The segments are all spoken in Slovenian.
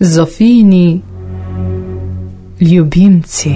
Zofijini ljubimci.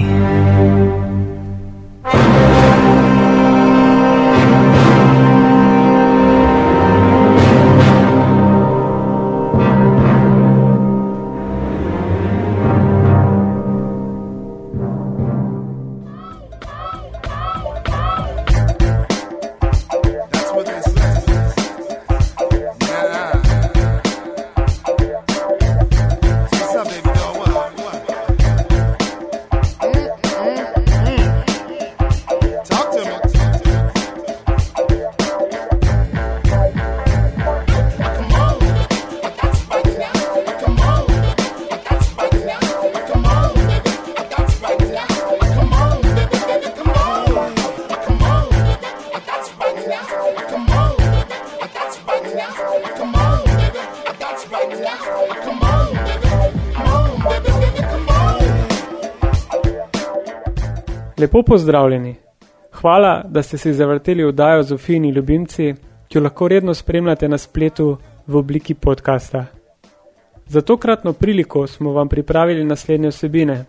Pozdravljeni. Hvala, da ste si zavrteli vdajo Zofijini ljubimci, ki jo lahko redno spremljate na spletu v obliki podcasta. Za tokratno priliko smo vam pripravili naslednje vsebine.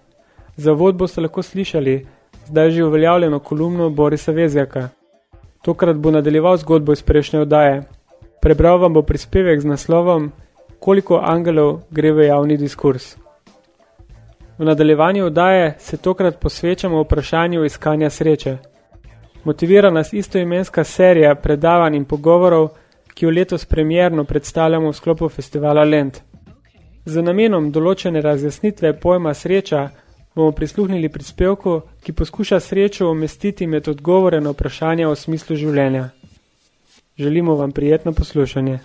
Za vod boste lahko slišali zdaj že uveljavljeno kolumno Borisa Vezjaka. Tokrat bo nadaljeval zgodbo iz prejšnje oddaje. Prebral vam bo prispevek z naslovom Koliko angelov gre v javni diskurs. V nadaljevanju oddaje se tokrat posvečamo vprašanju iskanja sreče. Motivira nas istoimenska serija predavanj in pogovorov, ki jo letos premjerno predstavljamo v sklopu festivala Lent. Z namenom določene razjasnitve pojma sreča bomo prisluhnili prispevku, ki poskuša srečo umestiti med odgovore na vprašanja o smislu življenja. Želimo vam prijetno poslušanje.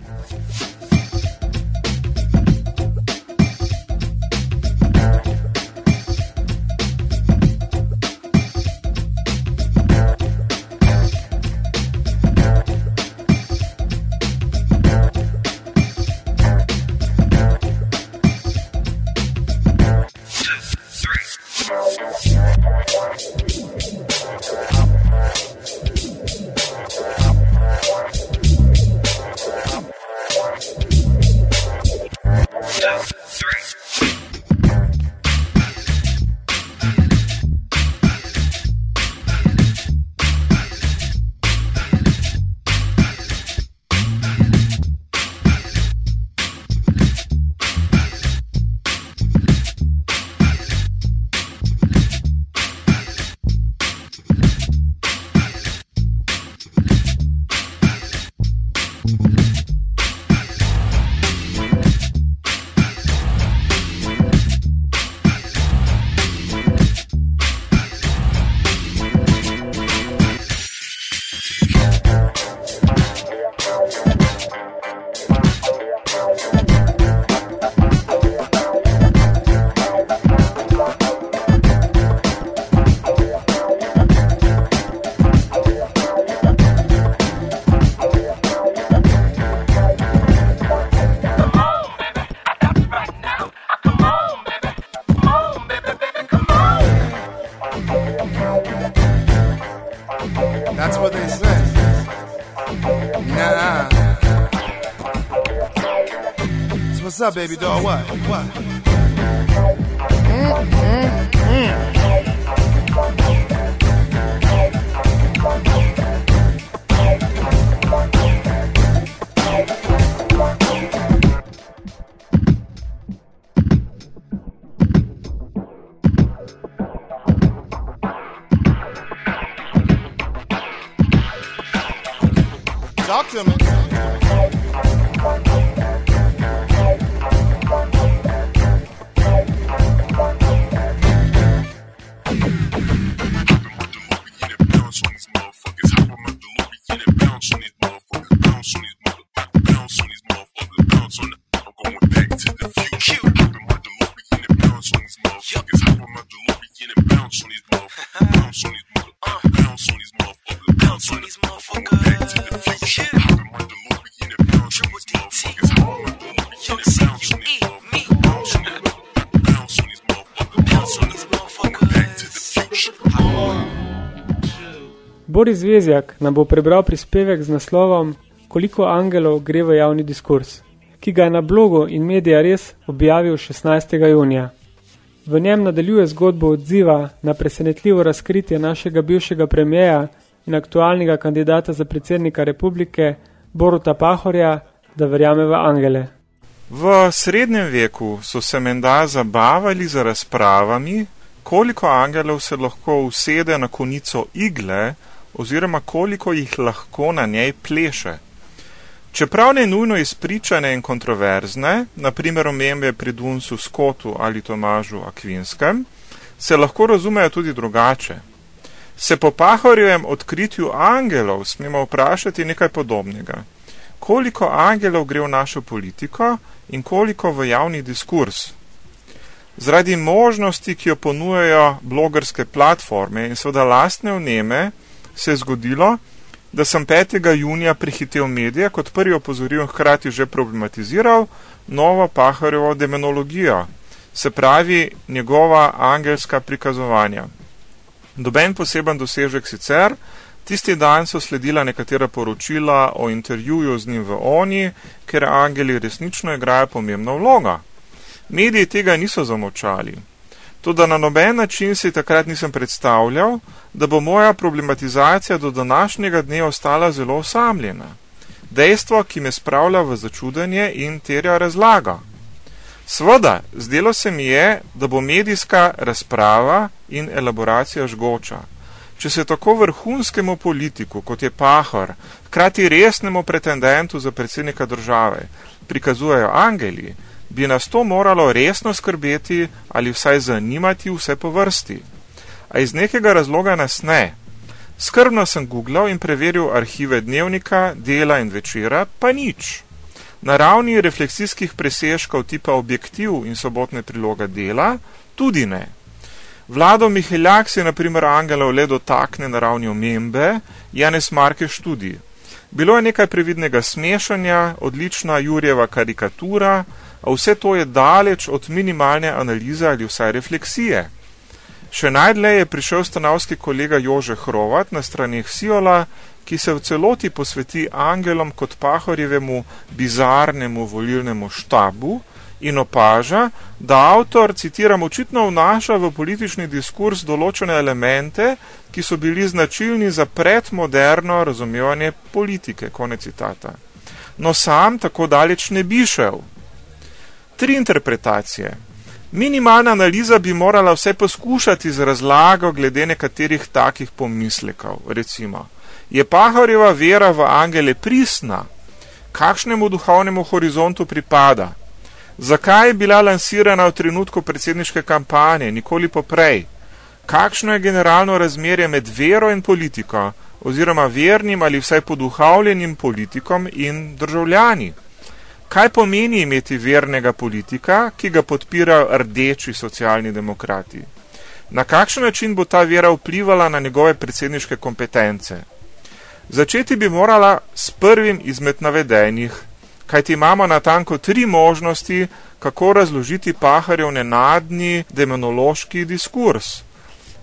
Baby doll? What? What? Talk Boris Vezjak nam bo prebral prispevek z naslovom Koliko angelov gre v javni diskurs, ki ga je na blogu in medija res objavil 16. junija. V njem nadaljuje zgodbo odziva na presenetljivo razkritje našega bivšega premijeja in aktualnega kandidata za predsednika republike Boruta Pahorja, da verjame v angele. V srednjem veku so se menda zabavali za razpravami, koliko angelov se lahko usede na konico igle oziroma koliko jih lahko na njej pleše. Čeprav ne nujno izpričane in kontroverzne, naprimer omembe pri Dunsu Skotu ali Tomažu Akvinskem, se lahko razumejo tudi drugače. Se po pahorjevem odkritju angelov smemo vprašati nekaj podobnega. Koliko angelov gre v našo politiko in koliko v javni diskurs? Zradi možnosti, ki jo ponujajo blogerske platforme in seveda lastne vneme, se je zgodilo, da sem 5. junija prihitev medije, kot prvi opozoril in hkrati že problematiziral novo paharjevo demonologijo, se pravi njegova angelska prikazovanja. Doben poseben dosežek sicer, tisti dan so sledila nekatera poročila o intervjuju z njim v Oni, ker angeli resnično igrajo pomembno vlogo. Mediji tega niso zamočali. Tudi na noben način si takrat nisem predstavljal, da bo moja problematizacija do današnjega dne ostala zelo osamljena. Dejstvo, ki me spravlja v začudenje in terja razlaga. Sveda, zdelo se mi je, da bo medijska razprava in elaboracija žgoča. Če se tako vrhunskemu politiku, kot je Pahor, hkrati resnemu pretendentu za predsednika države, prikazujejo angeli, bi nas to moralo resno skrbeti ali vsaj zanimati vse po vrsti. A iz nekega razloga nas ne. Skrbno sem googlal in preveril arhive dnevnika, dela in večera, pa nič. Na ravni refleksijskih presežkov tipa objektiv in sobotne priloga dela tudi ne. Vlado Miheljak se je naprimer Angelov le dotakne na ravni omembe, Janez Markeš tudi. Bilo je nekaj previdnega smešanja, odlična Jurjeva karikatura, a vse to je daleč od minimalne analize ali vsaj refleksije. Še najdlje je prišel stanovski kolega Jože Hrovat na stranih Siola, ki se v celoti posveti angelom kot pahorjevemu bizarnemu volilnemu štabu in opaža, da avtor, citiram, očitno vnaša v politični diskurs določene elemente, ki so bili značilni za predmoderno razumevanje politike. Konec citata. No sam tako daleč ne bi šel. Tri interpretacije. Minimalna analiza bi morala vse poskušati z razlago glede nekaterih takih pomislekov. Recimo, je Pahorjeva vera v angele prisna? Kakšnemu duhovnemu horizontu pripada? Zakaj je bila lansirana v trenutku predsedniške kampanje, nikoli poprej? Kakšno je generalno razmerje med vero in politiko, oziroma vernim ali vsaj poduhavljenim politikom in državljani? Kaj pomeni imeti vernega politika, ki ga podpirajo rdeči socialni demokrati? Na kakšen način bo ta vera vplivala na njegove predsedniške kompetence? Začeti bi morala s prvim izmed navedenih, kajti imamo na tanko tri možnosti, kako razložiti paharjev nenadni demonološki diskurs.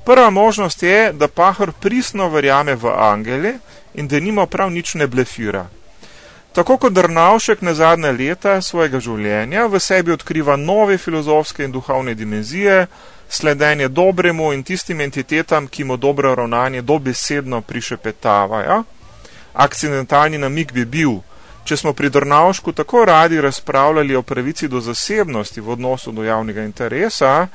Prva možnost je, da pahar prisno verjame v angele in da nima prav nič ne blefira. Tako kot Drnavšek na zadnje leta svojega življenja v sebi odkriva nove filozofske in duhovne dimenzije, sledenje dobremu in tistim entitetam, ki mu dobro ravnanje dobesedno prišepetavajo. Akcidentalni namik bi bil, če smo pri Drnavšku tako radi razpravljali o pravici do zasebnosti v odnosu do javnega interesa,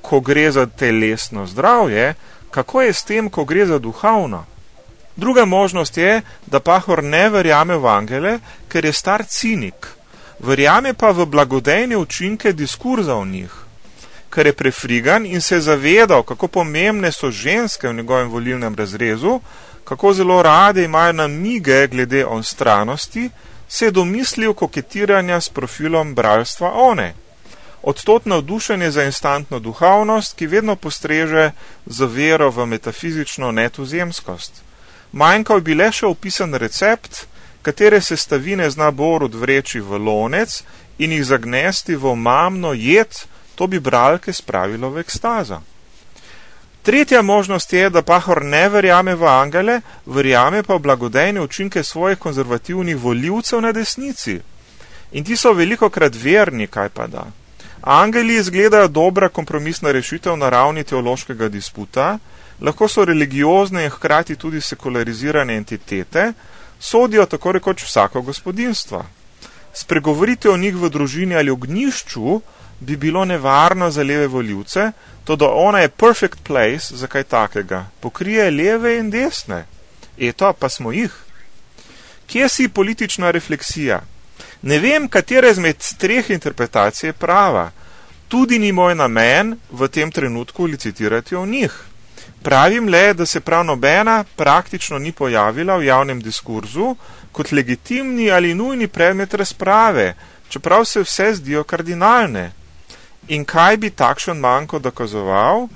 ko gre za telesno zdravje, kako je s tem, ko gre za duhovno? Druga možnost je, da Pahor ne verjame v angele, ker je star cinik, verjame pa v blagodejne učinke diskurza o njih, ker je prefrigan in se je zavedal, kako pomembne so ženske v njegovem volilnem razrezu, kako zelo rade imajo namige glede onstranosti, se je domislil koketiranja s profilom bralstva one. Odtot navdušenje za instantno duhavnost, ki vedno postreže za vero v metafizično netuzemskost manjkal bi le še opisan recept, katere sestavine zna Borut vreči v lonec in jih zagnesti v omamno jed, to bi bralke spravilo v ekstazo. Tretja možnost je, da Pahor ne verjame v angele, verjame pa v blagodejne učinke svojih konzervativnih voljivcev na desnici. In ti so veliko krat verni, kaj pa da. Angeli izgledajo dobra kompromisna rešitev na ravni teološkega disputa, lahko so religiozne in hkrati tudi sekularizirane entitete, sodijo tako rekoč vsako gospodinstvo. Spregovoriti o njih v družini ali ognišču bi bilo nevarno za leve voljivce, to da ona je perfect place za kaj takega, pokrije leve in desne. Eto, pa smo jih. Kje si politična refleksija? Ne vem, katera izmed treh interpretacij je prava. Tudi ni moj namen v tem trenutku licitirati o njih. Pravim le, da se prav nobena praktično ni pojavila v javnem diskurzu kot legitimni ali nujni predmet razprave, čeprav se vse zdijo kardinalne. In kaj bi takšen manjko dokazoval?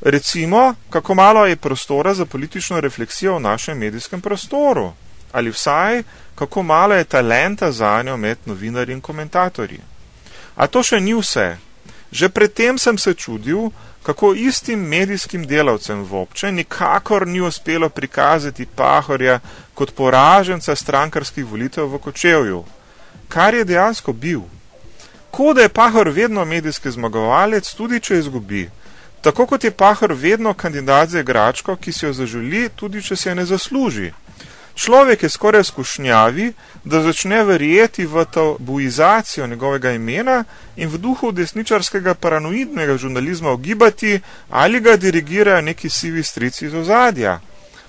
Recimo, kako malo je prostora za politično refleksijo v našem medijskem prostoru. Ali vsaj, kako malo je talenta za njo med novinarji in komentatorji. A to še ni vse. Že predtem sem se čudil, kako istim medijskim delavcem v obče nikakor ni uspelo prikazati Pahorja kot poraženca strankarskih volitev v Kočevju. Kar je dejansko bil. Ko da je Pahor vedno medijski zmagovalec, tudi če izgubi. Tako kot je Pahor vedno kandidat za igračko, ki si jo zaželi, tudi če se je ne zasluži. Človek je skoraj skušnjavi, da začne verjeti v tabuizacijo njegovega imena in v duhu desničarskega paranoidnega žurnalizma ogibati, ali ga dirigirajo neki sivi strici iz ozadja.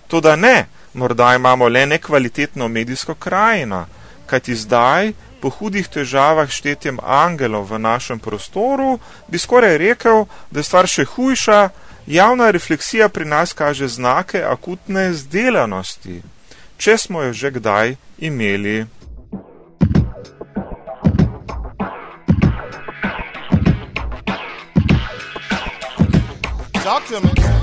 Toda ne, morda imamo le nekvalitetno medijsko krajino, kajti zdaj, po hudih težavah štetjem angelov v našem prostoru, bi skoraj rekel, da je stvar še hujša, javna refleksija pri nas kaže znake akutne zdelanosti če smo jo že kdaj imeli. Talk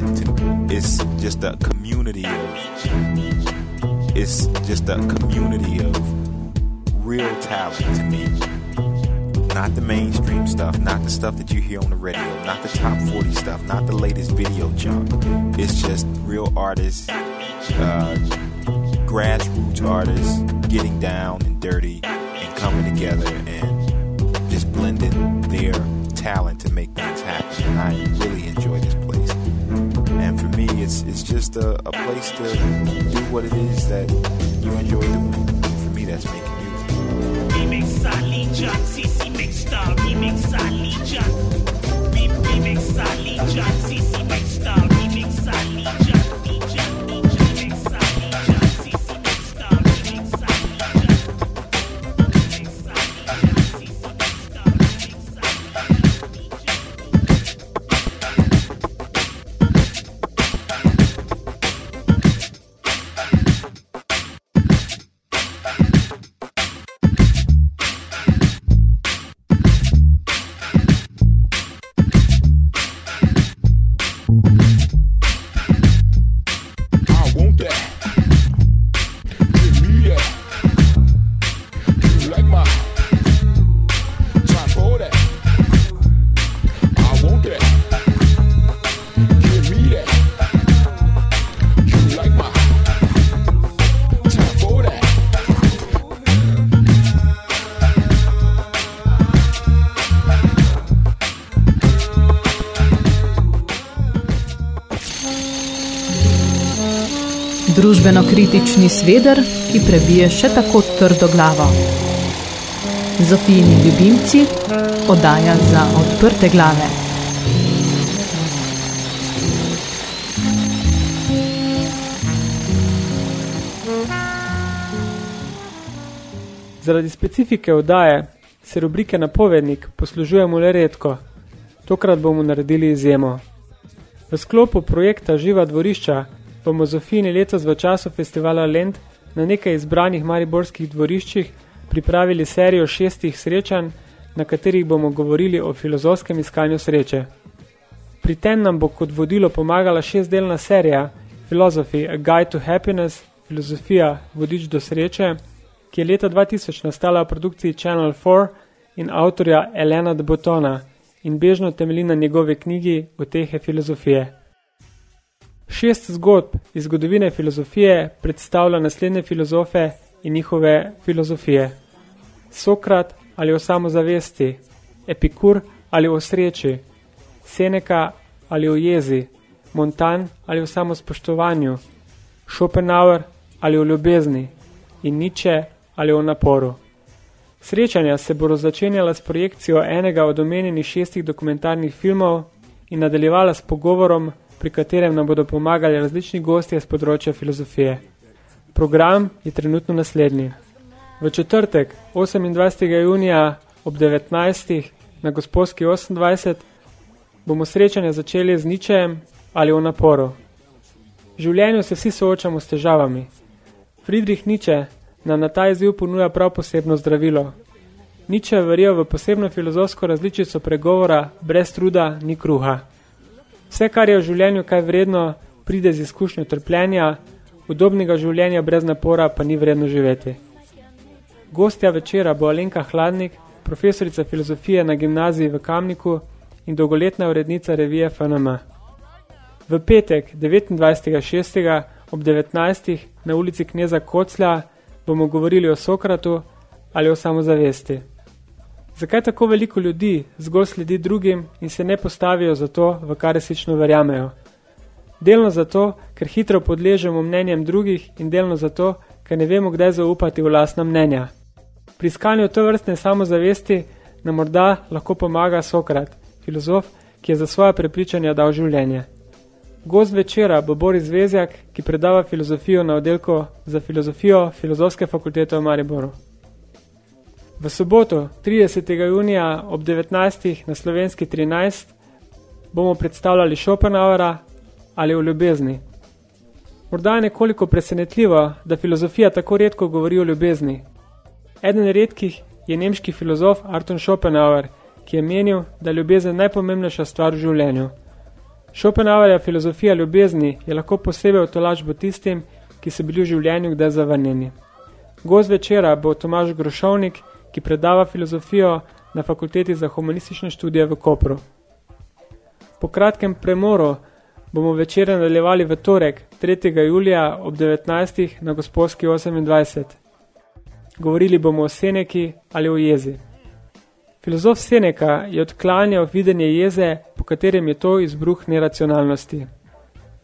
talent. It's just a community of. It's just a community of real talent to me. Not the mainstream stuff, not the stuff that you hear on the radio, not the top 40 stuff, not the latest video junk. It's just real artists, uh, grassroots artists getting down and dirty and coming together and just blending their talent to make things happen. And I really it's it's just a, a place to do what it is that you enjoy doing. For me, that's making music. Remix CC Remix. Remix CC Družbeno-kritični sveder, ki prebije še tako trdo glavo. Zofijini ljubimci, oddaja za odprte glave. Zaradi specifike oddaje se rubrike Napovednik poslužujemo le redko. Tokrat bomo naredili izjemo. V sklopu projekta Živa dvorišča bomo Zofini letos v času festivala Lent na nekaj izbranih mariborskih dvoriščih pripravili serijo šestih srečanj, na katerih bomo govorili o filozofskem iskanju sreče. Pri tem nam bo kot vodilo pomagala šestdelna serija Philosophy, A Guide to Happiness, filozofija, vodič do sreče, ki je leta 2000 nastala v produkciji Channel 4 in avtorja Elena de Botona in bežno temelji na njegovi knjigi Utehe filozofije. Šest zgodb iz zgodovine filozofije predstavlja naslednje filozofe in njihove filozofije. Sokrat ali o samozavesti, Epikur ali o sreči, Seneka ali o jezi, Montan ali o samospoštovanju, Schopenhauer ali o ljubezni in Nietzsche ali o naporu. Srečanja se bodo začenjala s projekcijo enega od omenjenih šestih dokumentarnih filmov in nadaljevala s pogovorom, pri katerem nam bodo pomagali različni gostje z področja filozofije. Program je trenutno naslednji. V četrtek, 28. junija ob 19. na gospodski 28. bomo srečanje začeli z ničejem ali o naporu. V življenju se vsi soočamo s težavami. Friedrich Nietzsche nam na ta izziv ponuja prav posebno zdravilo. Nietzsche verjel v posebno filozofsko različico pregovora brez truda ni kruha. Vse, kar je v življenju kaj vredno, pride z izkušnjo trpljenja, udobnega življenja brez napora pa ni vredno živeti. Gostja večera bo Alenka Hladnik, profesorica filozofije na gimnaziji v Kamniku in dolgoletna urednica revije FNM. V petek 29.6. ob 19. na ulici Kneza Koclja bomo govorili o Sokratu ali o samozavesti. Zakaj tako veliko ljudi zgolj sledi drugim in se ne postavijo za to, v kar resnično verjamejo? Delno zato, ker hitro podležemo mnenjem drugih in delno zato, ker ne vemo, kdaj zaupati v lastna mnenja. Pri iskanju to vrstne samozavesti nam morda lahko pomaga Sokrat, filozof, ki je za svoje prepričanja dal življenje. Gost večera bo Boris Zvezjak, ki predava filozofijo na oddelku za filozofijo Filozofske fakultete v Mariboru. V soboto, 30. junija ob 19. na slovenski 13. bomo predstavljali Schopenhauera ali o ljubezni. Morda je nekoliko presenetljivo, da filozofija tako redko govori o ljubezni. Eden redkih je nemški filozof Arton Schopenhauer, ki je menil, da je ljubezen najpomembnejša stvar v življenju. Schopenhauerja filozofija ljubezni je lahko posebej otolačbo tistim, ki so bili v življenju kdaj zavrnjeni. Gost večera bo Tomaž Grošovnik, ki predava filozofijo na fakulteti za humanistične študije v Kopru. Po kratkem premoru bomo večer nadaljevali v torek, 3. julija ob 19. na gospodski 28. Govorili bomo o Seneki ali o jezi. Filozof Seneka je odklanjal videnje jeze, po katerem je to izbruh neracionalnosti.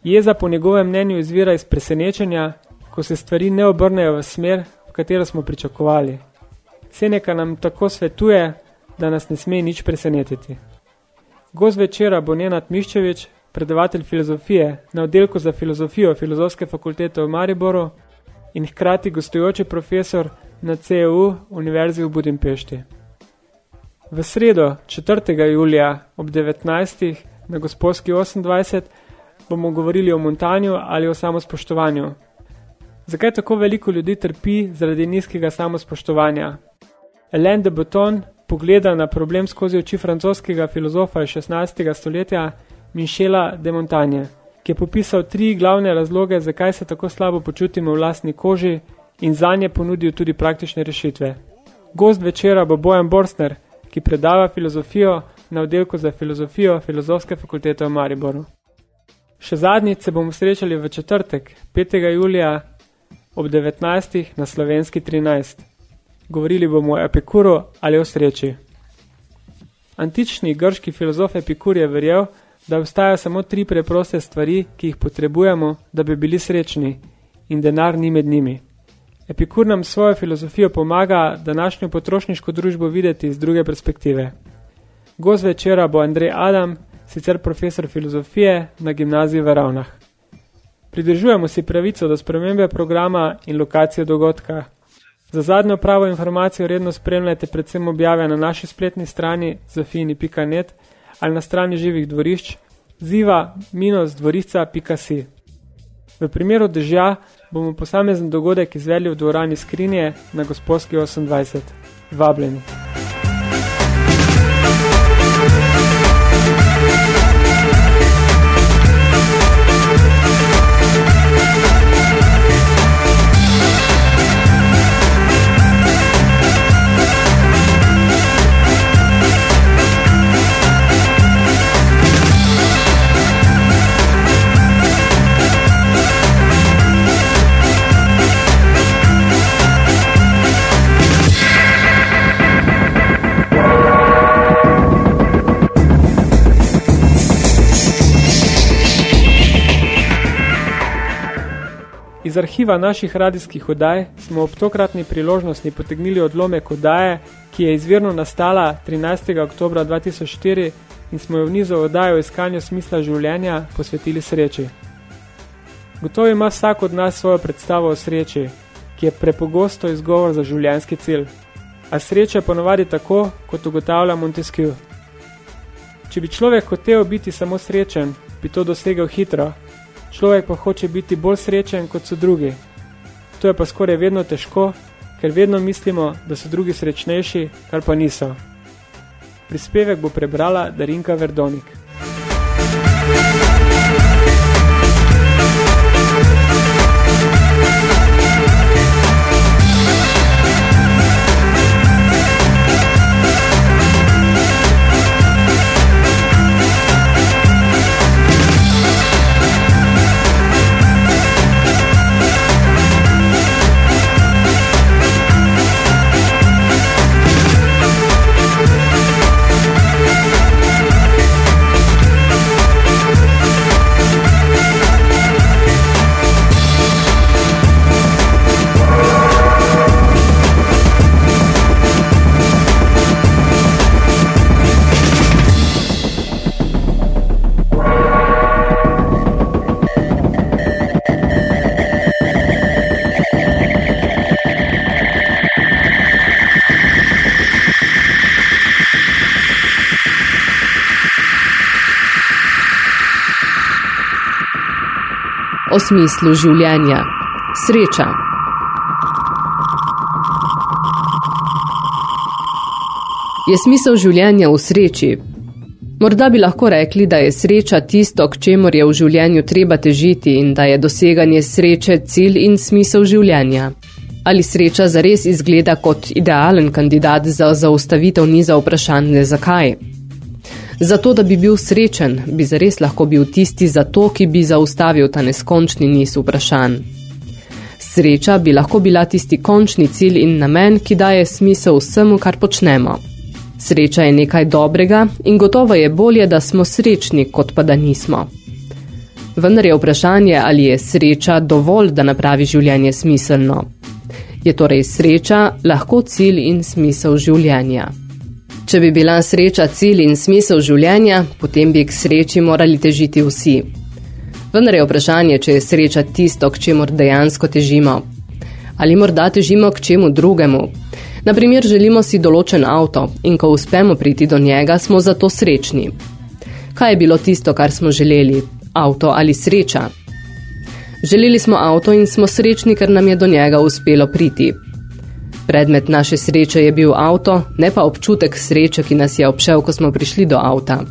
Jeza po njegovem mnenju izvira iz presenečenja, ko se stvari ne obrnejo v smer, v katero smo pričakovali. Seneka nam tako svetuje, da nas ne sme nič presenetiti. Gost večera bo Nenad Miščevič, predavatelj filozofije na oddelku za filozofijo Filozofske fakultete v Mariboru in hkrati gostujoči profesor na CEU Univerzi v Budimpešti. V sredo 4. julija ob 19. na gospodski 28 bomo govorili o montanju ali o samospoštovanju. Zakaj tako veliko ljudi trpi zaradi nizkega samospoštovanja? Alain de Botton pogleda na problem skozi oči francoskega filozofa iz 16. stoletja Michela de Montagne, ki je popisal tri glavne razloge, zakaj se tako slabo počutimo v lastni koži in zanje ponudil tudi praktične rešitve. Gost večera bo Bojan Borstner, ki predava filozofijo na oddelku za filozofijo Filozofske fakultete v Mariboru. Še zadnjič se bomo srečali v četrtek, 5. julija ob 19. na slovenski 13. Govorili bomo o Epikuru ali o sreči. Antični grški filozof Epikur je verjel, da obstajajo samo tri preproste stvari, ki jih potrebujemo, da bi bili srečni, in denar ni med njimi. Epikur nam svojo filozofijo pomaga današnjo potrošniško družbo videti iz druge perspektive. Gost večera bo Andrej Adam, sicer profesor filozofije na gimnaziji v Ravnah. Pridržujemo si pravico do spremembe programa in lokacije dogodka. Za zadnjo pravo informacijo redno spremljajte predvsem objave na naši spletni strani zafini.net ali na strani živih dvorišč ziva-dvorišca.si. V primeru dežja bomo posamezen dogodek izvedli v dvorani skrinje na gospodski 28. Vabljeni. Arhiva naših radijskih oddaj smo ob tokratni priložnosti potegnili odlomek oddaje, ki je izvirno nastala 13. oktober 2004 in smo jo v nizu oddaje o iskanju smisla življenja posvetili sreči. Gotovo ima vsak od nas svojo predstavo o sreči, ki je prepogosto izgovor za življenjski cilj. A sreča je ponovadi tako, kot ugotavlja Montesquieu. Če bi človek hotel biti samo srečen, bi to dosegel hitro, človek pa hoče biti bolj srečen kot so drugi. To je pa skoraj vedno težko, ker vedno mislimo, da so drugi srečnejši, kar pa niso. Prispevek bo prebrala Darinka Verdonik. Smislu življenja. Sreča. Je smisel življenja v sreči? Morda bi lahko rekli, da je sreča tisto, k čemur je v življenju treba težiti in da je doseganje sreče cilj in smisel življenja. Ali sreča zares izgleda kot idealen kandidat za zaustavitev niza vprašanje zakaj? Zato, da bi bil srečen, bi zares lahko bil tisti zato, ki bi zaustavil ta neskončni niz vprašanj. Sreča bi lahko bila tisti končni cilj in namen, ki daje smisel vsemu, kar počnemo. Sreča je nekaj dobrega in gotovo je bolje, da smo srečni, kot pa da nismo. Vendar je vprašanje, ali je sreča dovolj, da napravi življenje smiselno. Je torej sreča lahko cilj in smisel življenja. Če bi bila sreča cilj in smisel življenja, potem bi k sreči morali težiti vsi. Vendar je vprašanje, če je sreča tisto, k čemu dejansko težimo. Ali morda težimo k čemu drugemu. Naprimer, želimo si določen avto in ko uspemo priti do njega, smo zato srečni. Kaj je bilo tisto, kar smo želeli? Avto ali sreča? Želeli smo avto in smo srečni, ker nam je do njega uspelo priti. Predmet naše sreče je bil avto, ne pa občutek sreče, ki nas je obšel, ko smo prišli do avta.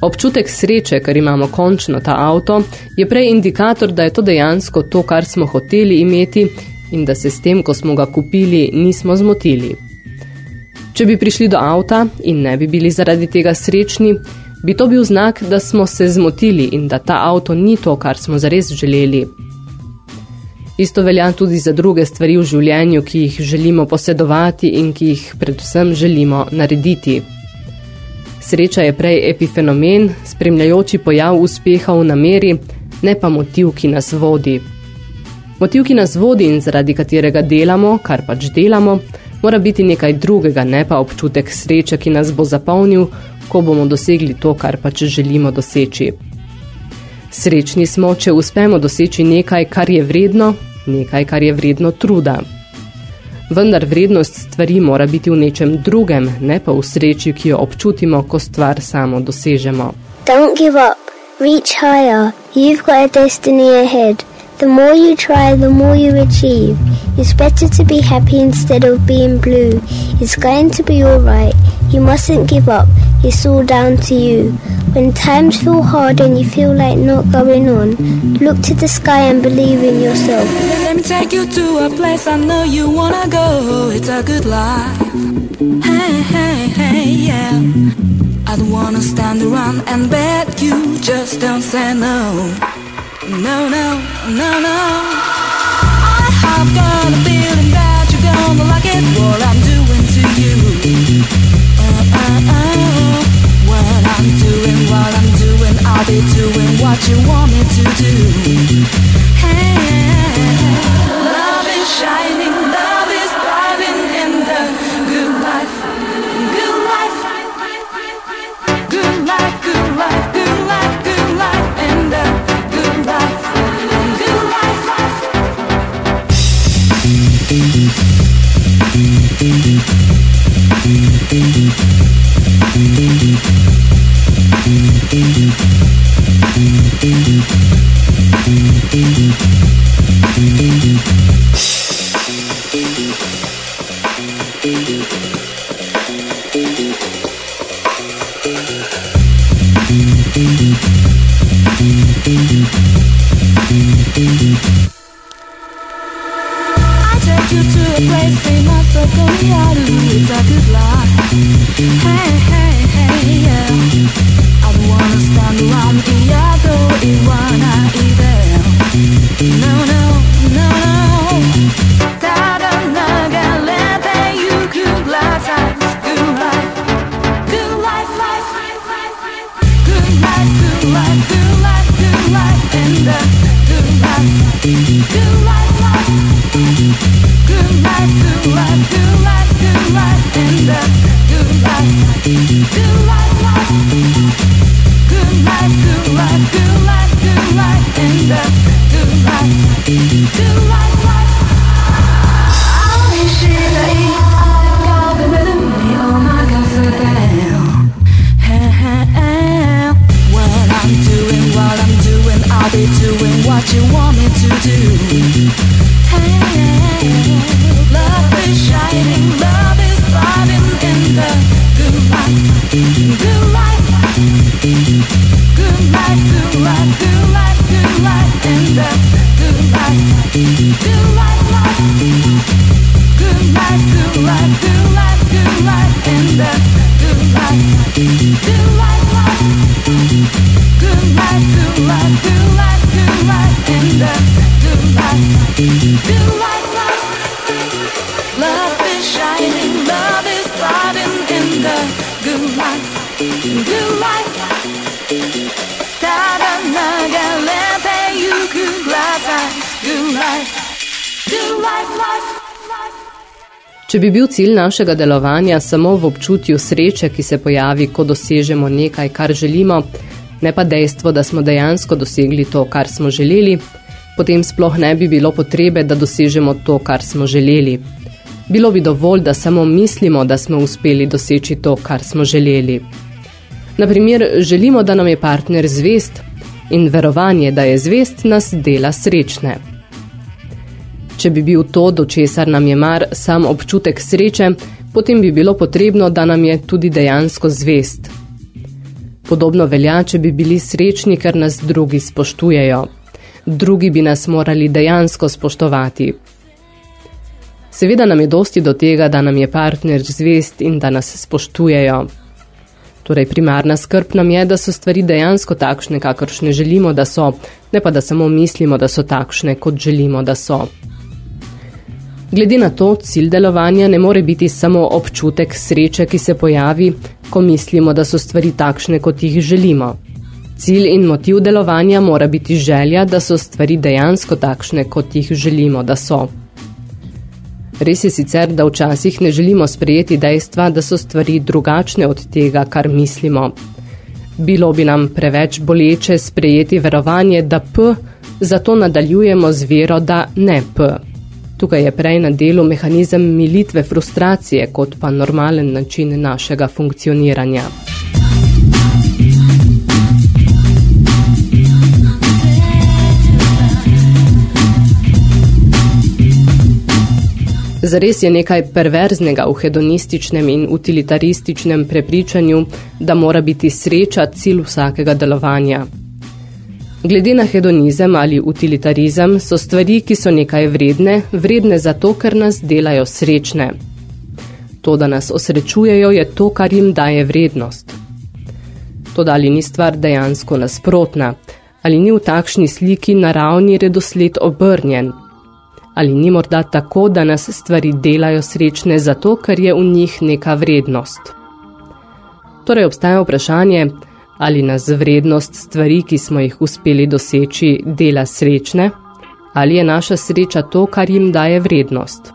Občutek sreče, ker imamo končno ta avto, je prej indikator, da je to dejansko to, kar smo hoteli imeti in da se s tem, ko smo ga kupili, nismo zmotili. Če bi prišli do avta in ne bi bili zaradi tega srečni, bi to bil znak, da smo se zmotili in da ta avto ni to, kar smo zares želeli. Isto velja tudi za druge stvari v življenju, ki jih želimo posedovati in ki jih predvsem želimo narediti. Sreča je prej epifenomen, spremljajoči pojav uspeha v nameri, ne pa motiv, ki nas vodi. Motiv, ki nas vodi in zaradi katerega delamo, kar pač delamo, mora biti nekaj drugega, ne pa občutek sreče, ki nas bo zapolnil, ko bomo dosegli to, kar pač želimo doseči. Srečni smo, če uspemo doseči nekaj, kar je vredno, nekaj, kar je vredno truda. Vendar vrednost stvari mora biti v nečem drugem, ne pa v sreči, ki jo občutimo, ko stvar samo dosežemo. Don't give up. Reach higher. You've got a destiny ahead. The more you try, the more you achieve. It's better to be happy instead of being blue. It's going to be alright. You mustn't give up. It's all down to you. When times feel hard and you feel like not going on, look to the sky and believe in yourself. Let me take you to a place I know you wanna go. It's a good life. Hey, hey, hey, yeah. I don't wanna stand around and beg you. Just don't say no. No, no, no, no. I have got a feeling that you're gonna like it. What I'm doing to you. Uh, uh, uh. I'm doing, what I'm doing, I'll be doing what you want me to do. Če bi bil cilj našega delovanja samo v občutju sreče, ki se pojavi, ko dosežemo nekaj, kar želimo, ne pa dejstvo, da smo dejansko dosegli to, kar smo želeli, potem sploh ne bi bilo potrebe, da dosežemo to, kar smo želeli. Bilo bi dovolj, da samo mislimo, da smo uspeli doseči to, kar smo želeli. Naprimer, želimo, da nam je partner zvest in verovanje, da je zvest, nas dela srečne. Če bi bil to, do česar nam je mar, sam občutek sreče, potem bi bilo potrebno, da nam je tudi dejansko zvest. Podobno velja, če bi bili srečni, ker nas drugi spoštujejo. Drugi bi nas morali dejansko spoštovati. Seveda nam je dosti do tega, da nam je partner zvest in da nas spoštujejo. Torej, primarna skrb nam je, da so stvari dejansko takšne, kakršne želimo, da so, ne pa da samo mislimo, da so takšne, kot želimo, da so. Glede na to, cilj delovanja ne more biti samo občutek sreče, ki se pojavi, ko mislimo, da so stvari takšne, kot jih želimo. Cilj in motiv delovanja mora biti želja, da so stvari dejansko takšne, kot jih želimo, da so. Res je sicer, da včasih ne želimo sprejeti dejstva, da so stvari drugačne od tega, kar mislimo. Bilo bi nam preveč boleče sprejeti verovanje, da P, zato nadaljujemo z vero, da ne P. Tukaj je prej na delu mehanizem militve frustracije, kot pa normalen način našega funkcioniranja. Zares je nekaj perverznega v hedonističnem in utilitarističnem prepričanju, da mora biti sreča cilj vsakega delovanja. Glede na hedonizem ali utilitarizem so stvari, ki so nekaj vredne, vredne zato, ker nas delajo srečne. To, da nas osrečujejo, je to, kar jim daje vrednost. To, da ali ni stvar dejansko nasprotna, ali ni v takšni sliki naravni redosled obrnjen, Ali ni morda tako, da nas stvari delajo srečne zato, ker je v njih neka vrednost? Torej obstaja vprašanje, ali nas vrednost stvari, ki smo jih uspeli doseči, dela srečne, ali je naša sreča to, kar jim daje vrednost?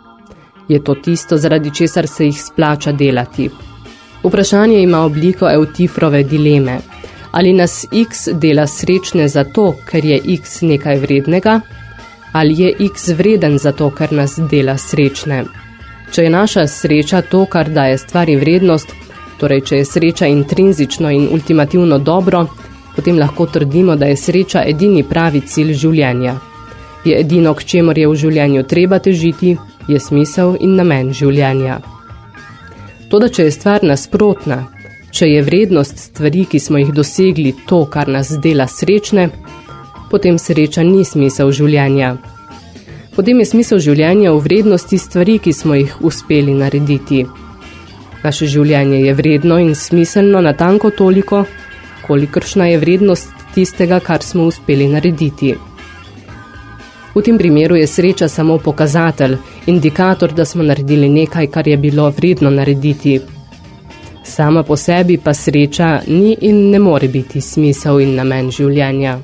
Je to tisto, zaradi česar se jih splača delati? Vprašanje ima obliko eutifrove dileme. Ali nas X dela srečne zato, ker je X nekaj vrednega, ali je X vreden zato, ker nas dela srečne. Če je naša sreča to, kar daje stvari vrednost, torej če je sreča intrinzično in ultimativno dobro, potem lahko trdimo, da je sreča edini pravi cilj življenja. Je edino, k čemor je v življenju treba težiti, je smisel in namen življenja. Toda, če je stvar nasprotna, če je vrednost stvari, ki smo jih dosegli, to, kar nas dela srečne, potem sreča ni smisel življenja. Potem je smisel življenja v vrednosti stvari, ki smo jih uspeli narediti. Naše življenje je vredno in smiselno natanko toliko, kolikršna je vrednost tistega, kar smo uspeli narediti. V tem primeru je sreča samo pokazatelj, indikator, da smo naredili nekaj, kar je bilo vredno narediti. Sama po sebi pa sreča ni in ne more biti smisel in namen življenja.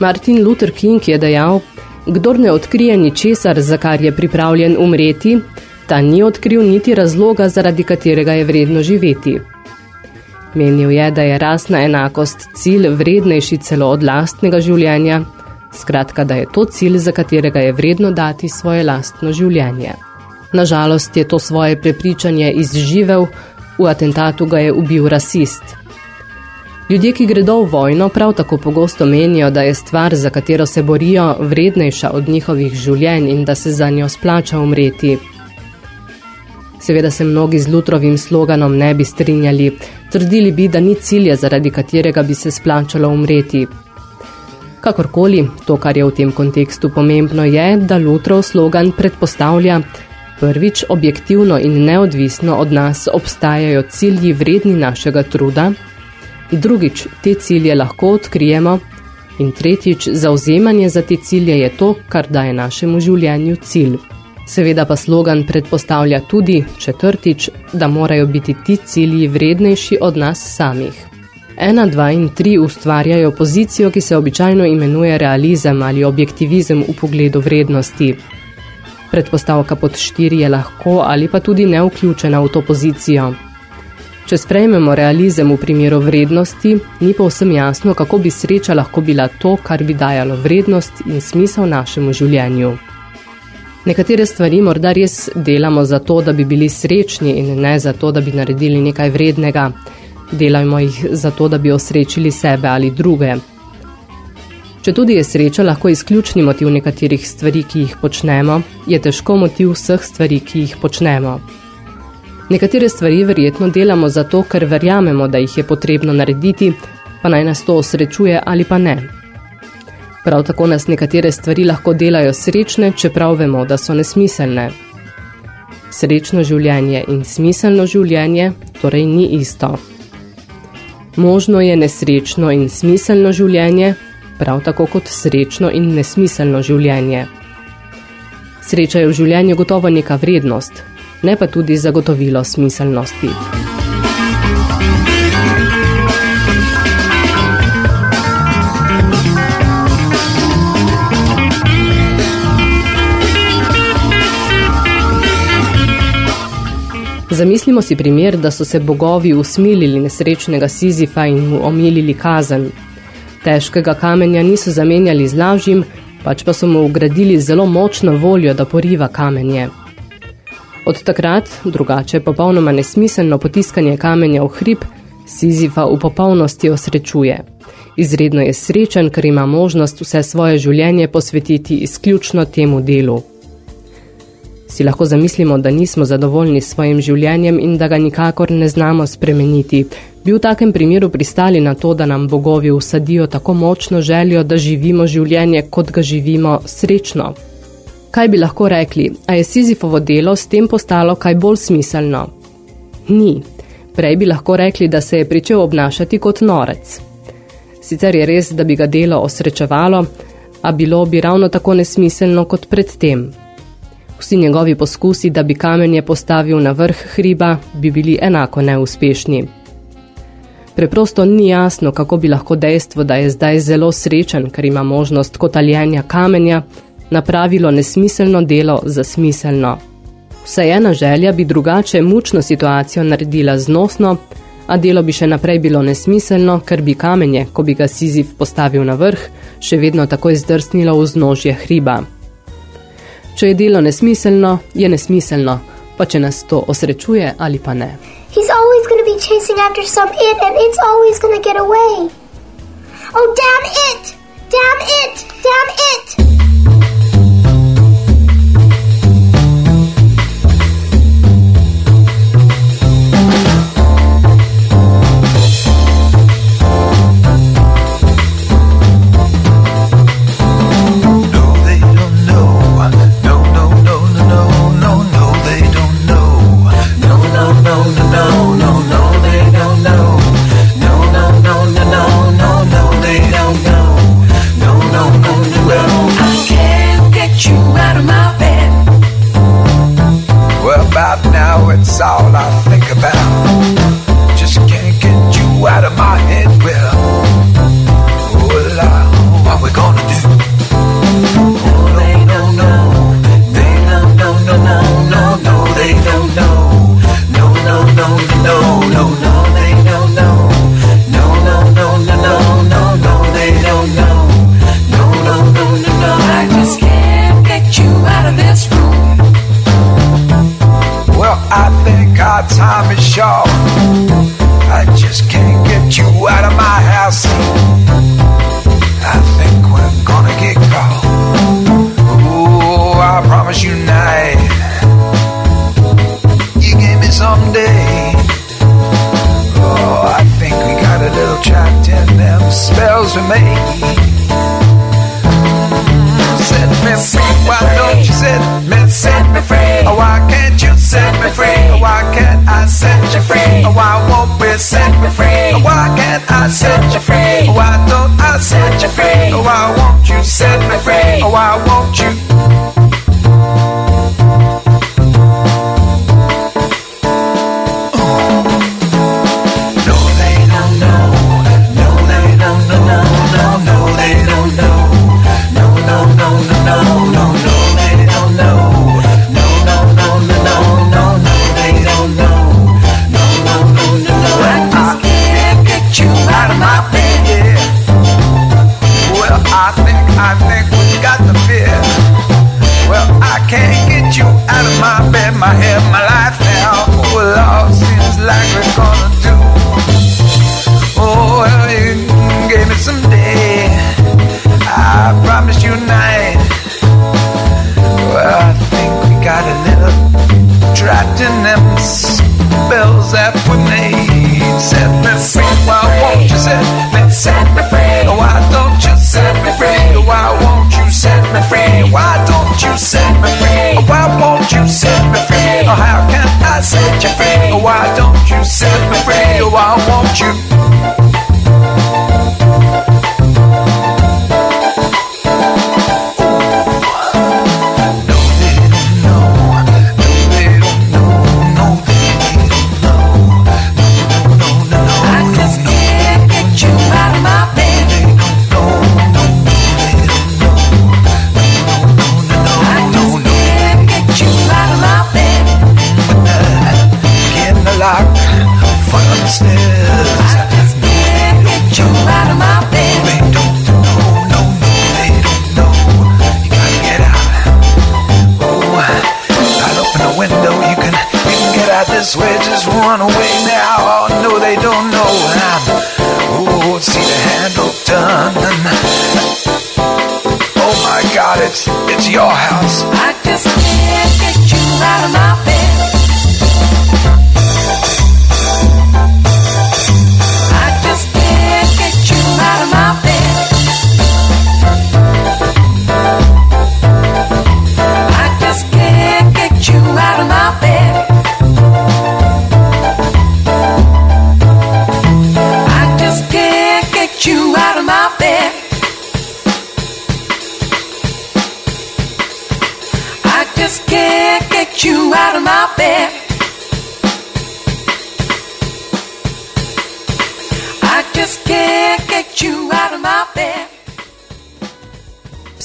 Martin Luther King je dejal, kdor ne odkrije ničesar, za kar je pripravljen umreti, ta ni odkril niti razloga, zaradi katerega je vredno živeti. Menil je, da je rasna enakost cilj vrednejši celo od lastnega življenja, skratka, da je to cilj, za katerega je vredno dati svoje lastno življenje. Nažalost je to svoje prepričanje izživel, v atentatu ga je ubil rasist. Ljudje, ki gredo v vojno, prav tako pogosto menijo, da je stvar, za katero se borijo, vrednejša od njihovih življenj in da se za njo splača umreti. Seveda se mnogi z Lutrovim sloganom ne bi strinjali, trdili bi, da ni cilja, zaradi katerega bi se splačalo umreti. Kakorkoli, to, kar je v tem kontekstu pomembno, je, da Lutrov slogan predpostavlja, prvič objektivno in neodvisno od nas obstajajo cilji vredni našega truda, drugič te cilje lahko odkrijemo in tretjič zauzemanje za te cilje je to, kar daje našemu življenju cilj. Seveda pa slogan predpostavlja tudi, četrtič, da morajo biti ti cilji vrednejši od nas samih. 1, 2 in 3 ustvarjajo pozicijo, ki se običajno imenuje realizem ali objektivizem v pogledu vrednosti. Predpostavka pod 4 je lahko ali pa tudi neuključena v to pozicijo. Če sprejmemo realizem v primeru vrednosti, ni povsem jasno, kako bi sreča lahko bila to, kar bi dajalo vrednost in smisel našemu življenju. Nekatere stvari morda res delamo zato, da bi bili srečni in ne zato, da bi naredili nekaj vrednega. Delajmo jih zato, da bi osrečili sebe ali druge. Če tudi je sreča lahko izključni motiv nekaterih stvari, ki jih počnemo, je težko motiv vseh stvari, ki jih počnemo. Nekatere stvari verjetno delamo zato, ker verjamemo, da jih je potrebno narediti, pa naj nas to osrečuje ali pa ne. Prav tako nas nekatere stvari lahko delajo srečne, čeprav vemo, da so nesmiselne. Srečno življenje in smiselno življenje torej ni isto. Možno je nesrečno in smiselno življenje, prav tako kot srečno in nesmiselno življenje. Sreča je v življenju gotovo neka vrednost, ne pa tudi zagotovilo smiselnosti. Zamislimo si primer, da so se bogovi usmilili nesrečnega Sizifa in mu omilili kazen. Težkega kamenja niso zamenjali z lažjim, pač pa so mu ugradili zelo močno voljo, da poriva kamenje. Od takrat, drugače popolnoma nesmiselno potiskanje kamenja v hrib, Sizifa v popolnosti osrečuje. Izredno je srečen, ker ima možnost vse svoje življenje posvetiti izključno temu delu. Si lahko zamislimo, da nismo zadovoljni s svojim življenjem in da ga nikakor ne znamo spremeniti. Bi v takem primeru pristali na to, da nam bogovi usadijo tako močno željo, da živimo življenje, kot ga živimo, srečno? Kaj bi lahko rekli, a je Sizifovo delo s tem postalo kaj bolj smiselno? Ni. Prej bi lahko rekli, da se je pričel obnašati kot norec. Sicer je res, da bi ga delo osrečevalo, a bilo bi ravno tako nesmiselno kot predtem. Vsi njegovi poskusi, da bi kamenje postavil na vrh hriba, bi bili enako neuspešni. Preprosto ni jasno, kako bi lahko dejstvo, da je zdaj zelo srečen, ker ima možnost kotaljenja kamenja, napravilo nesmiselno delo za smiselno. Vsejena želja bi drugače mučno situacijo naredila znosno, a delo bi še naprej bilo nesmiselno, ker bi kamenje, ko bi ga Sizif postavil na vrh, še vedno takoj zdrsnilo v znožje hriba. Če je delo nesmiselno, je nesmiselno, pa če nas to osrečuje ali pa ne. He's always going to be chasing after some it, and it's always going to get away. Oh, damn it! Damn it! Damn it! all I my time is short. I just can't get you out of my house.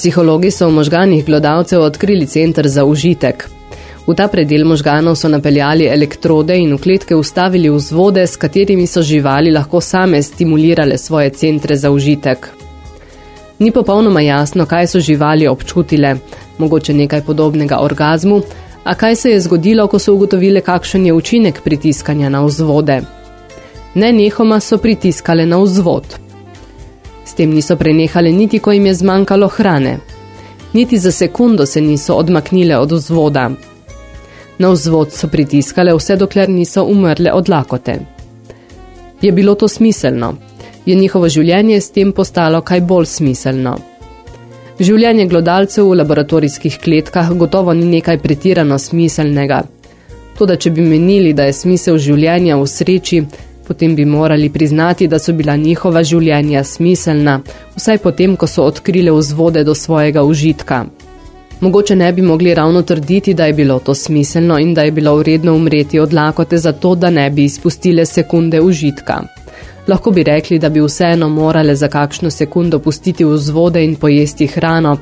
Psihologi so v možganih glodavcev odkrili center za užitek. V ta predel možganov so napeljali elektrode in v kletke ustavili vzvode, s katerimi so živali lahko same stimulirale svoje centre za užitek. Ni popolnoma jasno, kaj so živali občutile, mogoče nekaj podobnega orgazmu, a kaj se je zgodilo, ko so ugotovile, kakšen je učinek pritiskanja na vzvode. Nenehoma so pritiskale na vzvod. Tem niso prenehale niti, ko jim je zmanjkalo hrane. Niti za sekundo se niso odmaknile od vzvoda. Na vzvod so pritiskale vse dokler niso umrle od lakote. Je bilo to smiselno? Je njihovo življenje s tem postalo kaj bolj smiselno? Življenje glodalcev v laboratorijskih kletkah gotovo ni nekaj pretirano smiselnega. Toda, če bi menili, da je smisel življenja v sreči, potem bi morali priznati, da so bila njihova življenja smiselna, vsaj potem, ko so odkrile vzvode do svojega užitka. Mogoče ne bi mogli ravno trditi, da je bilo to smiselno in da je bilo vredno umreti od lakote zato, da ne bi izpustile sekunde užitka. Lahko bi rekli, da bi vseeno morale za kakšno sekundo pustiti vzvode in pojesti hrano,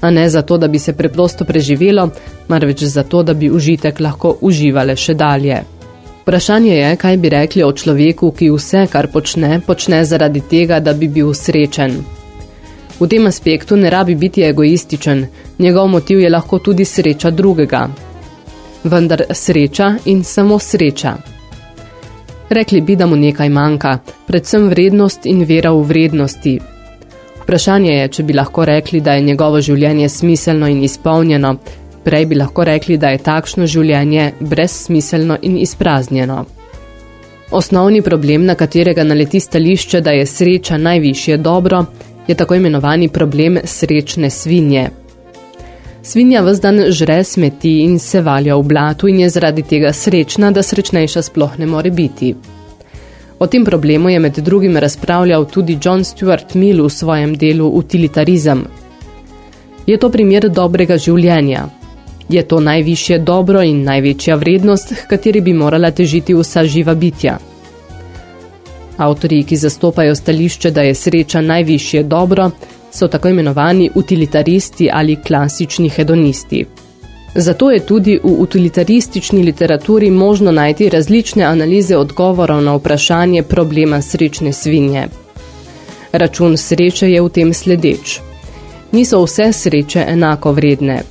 a ne zato, da bi se preprosto preživelo, marveč zato, da bi užitek lahko uživale še dalje. Vprašanje je, kaj bi rekli o človeku, ki vse, kar počne, počne zaradi tega, da bi bil srečen. V tem aspektu ne rabi biti egoističen, njegov motiv je lahko tudi sreča drugega. vendar sreča in samo sreča. Rekli bi, da mu nekaj manjka, predvsem vrednost in vera v vrednosti. Vprašanje je, če bi lahko rekli, da je njegovo življenje smiselno in izpolnjeno, prej bi lahko rekli, da je takšno življenje brezsmiselno in izpraznjeno. Osnovni problem, na katerega naleti stališče, da je sreča najvišje dobro, je tako imenovani problem srečne svinje. Svinja vzdan žre smeti in se valja v blatu in je zaradi tega srečna, da srečnejša sploh ne more biti. O tem problemu je med drugim razpravljal tudi John Stuart Mill v svojem delu Utilitarizem. Je to primer dobrega življenja? Je to najvišje dobro in največja vrednost, h kateri bi morala težiti vsa živa bitja? Avtori, ki zastopajo stališče, da je sreča najvišje dobro, so tako imenovani utilitaristi ali klasični hedonisti. Zato je tudi v utilitaristični literaturi možno najti različne analize odgovorov na vprašanje problema srečne svinje. Račun sreče je v tem sledeč. Niso vse sreče enako vredne.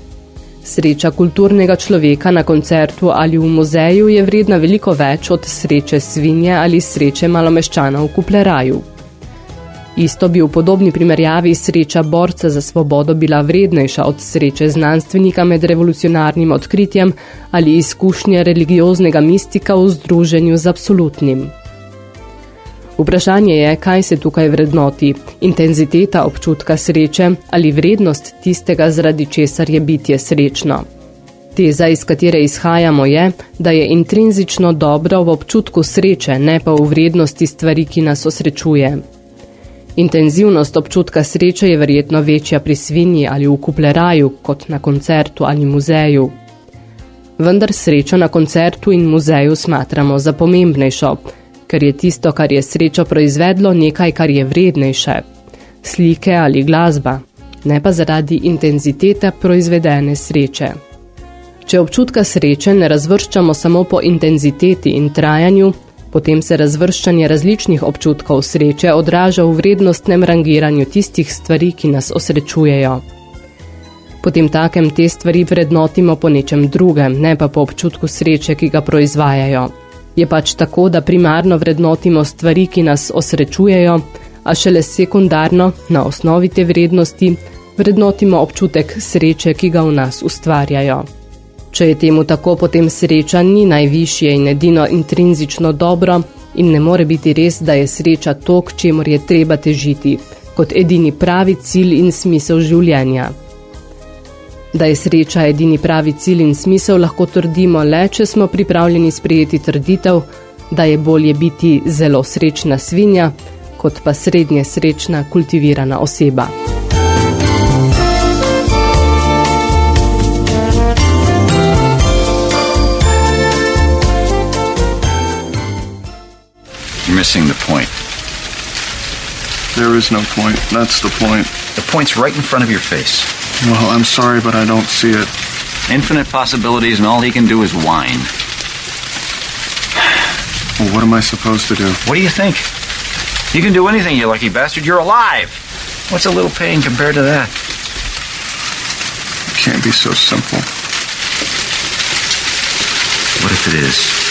Sreča kulturnega človeka na koncertu ali v muzeju je vredna veliko več od sreče svinje ali sreče malomeščana v kupleraju. Isto bi v podobni primerjavi sreča borca za svobodo bila vrednejša od sreče znanstvenika med revolucionarnim odkritjem ali izkušnje religioznega mistika v združenju z absolutnim. Vprašanje je, kaj se tukaj vrednoti, intenziteta občutka sreče ali vrednost tistega, zaradi česar je bitje srečno. Teza, iz katere izhajamo, je, da je intrinzično dobro v občutku sreče, ne pa v vrednosti stvari, ki nas osrečuje. Intenzivnost občutka sreče je verjetno večja pri svinji ali v kupleraju, kot na koncertu ali muzeju. Vendar srečo na koncertu in muzeju smatramo za pomembnejšo, ker je tisto, kar je srečo proizvedlo, nekaj, kar je vrednejše. Slike ali glasba, ne pa zaradi intenzitete proizvedene sreče. Če občutka sreče ne razvrščamo samo po intenziteti in trajanju, potem se razvrščanje različnih občutkov sreče odraža v vrednostnem rangiranju tistih stvari, ki nas osrečujejo. Potem takem te stvari vrednotimo po nečem drugem, ne pa po občutku sreče, ki ga proizvajajo. Je pač tako, da primarno vrednotimo stvari, ki nas osrečujejo, a šele sekundarno, na osnovi te vrednosti, vrednotimo občutek sreče, ki ga v nas ustvarjajo. Če je temu tako, potem sreča ni najvišje in edino intrinzično dobro in ne more biti res, da je sreča to, k čemur je treba težiti, kot edini pravi cilj in smisel življenja. Da je sreča edini pravi cilj in smisel lahko trdimo le, če smo pripravljeni sprejeti trditev, da je bolje biti zelo srečna svinja, kot pa srednje srečna kultivirana oseba. You're missing the point. There is no point. That's the point. The point's right in front of your face. Well, I'm sorry, but I don't see it. Infinite possibilities, and all he can do is whine. Well, what am I supposed to do? What do you think? You can do anything, you lucky bastard. You're alive. What's a little pain compared to that? It can't be so simple. What if it is?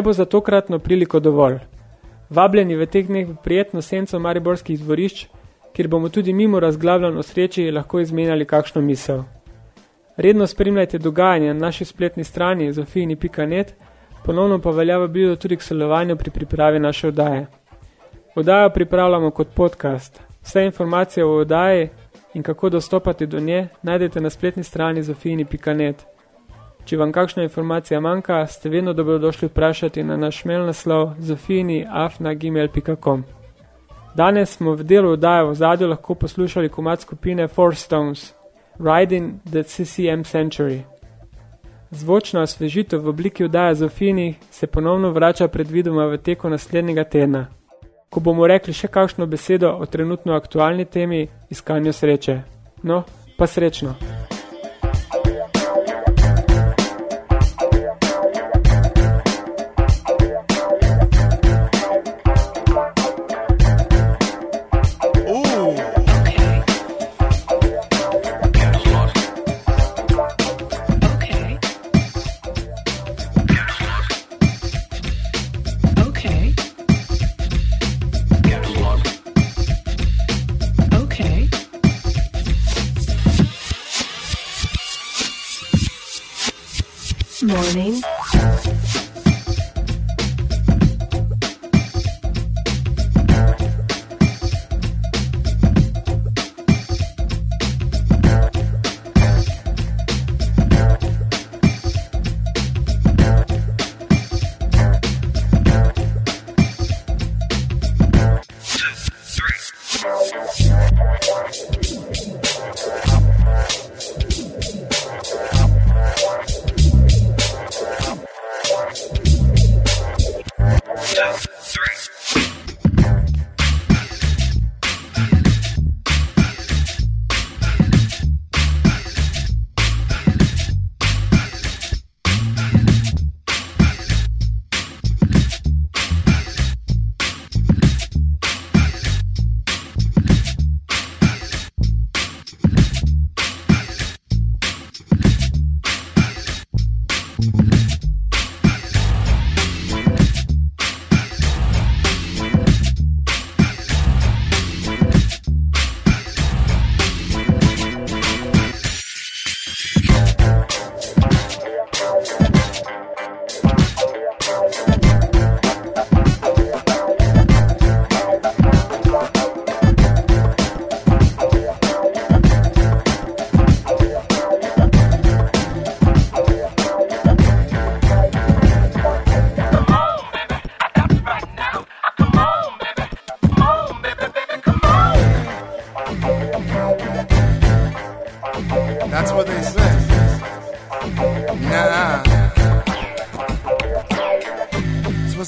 Naj bo za tokratno priliko dovolj. Vabljeni v teh dneh v prijetno senco mariborskih dvorišč, kjer bomo tudi mimo razglavljanj o sreči lahko izmenjali kakšno misel. Redno spremljajte dogajanje na naši spletni strani zofijni.net, ponovno pa velja vabilo tudi k sodelovanju pri pripravi naše oddaje. Oddajo pripravljamo kot podcast. Vse informacije o oddaji in kako dostopati do nje najdete na spletni strani zofijni.net. Če vam kakšna informacija manjka, ste vedno dobrodošli vprašati na naš mail naslov zofini.afna.gmail.com. Danes smo v delu oddaje v zadju lahko poslušali komat skupine Four Stones, Riding the CCM Century. Zvočna osvežitev v obliki oddaje Zofini se ponovno vrača predvidoma v teku naslednjega tedna, ko bomo rekli še kakšno besedo o trenutno aktualni temi iskanju sreče. No, pa srečno! That's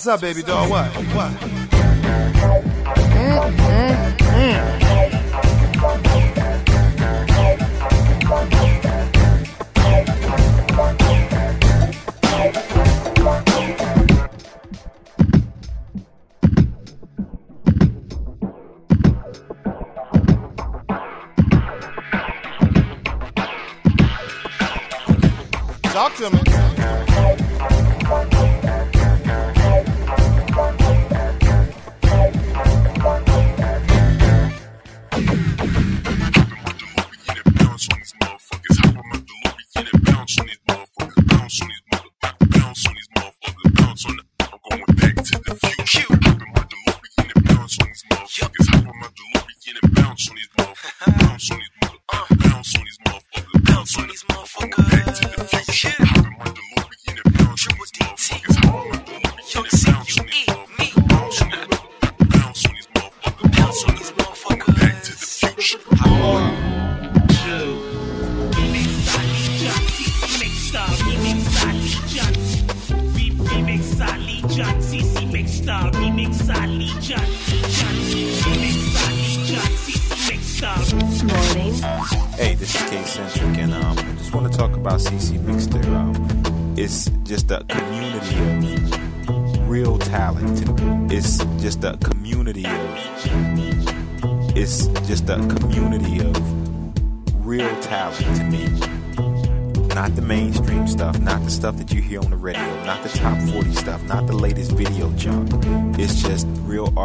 what's up, baby doll? What? What?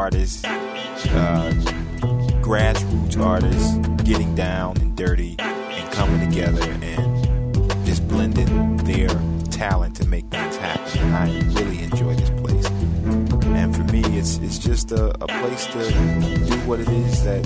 Artists, uh, grassroots artists getting down and dirty and coming together and just blending their talent to make things happen. And I really enjoy this place. And for me, it's it's just a, a place to do what it is that